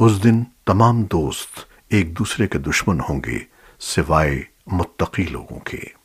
اس دن تمام دوست ایک دوسرے کے دشمن ہوں گے سوائے متقی لوگوں کے۔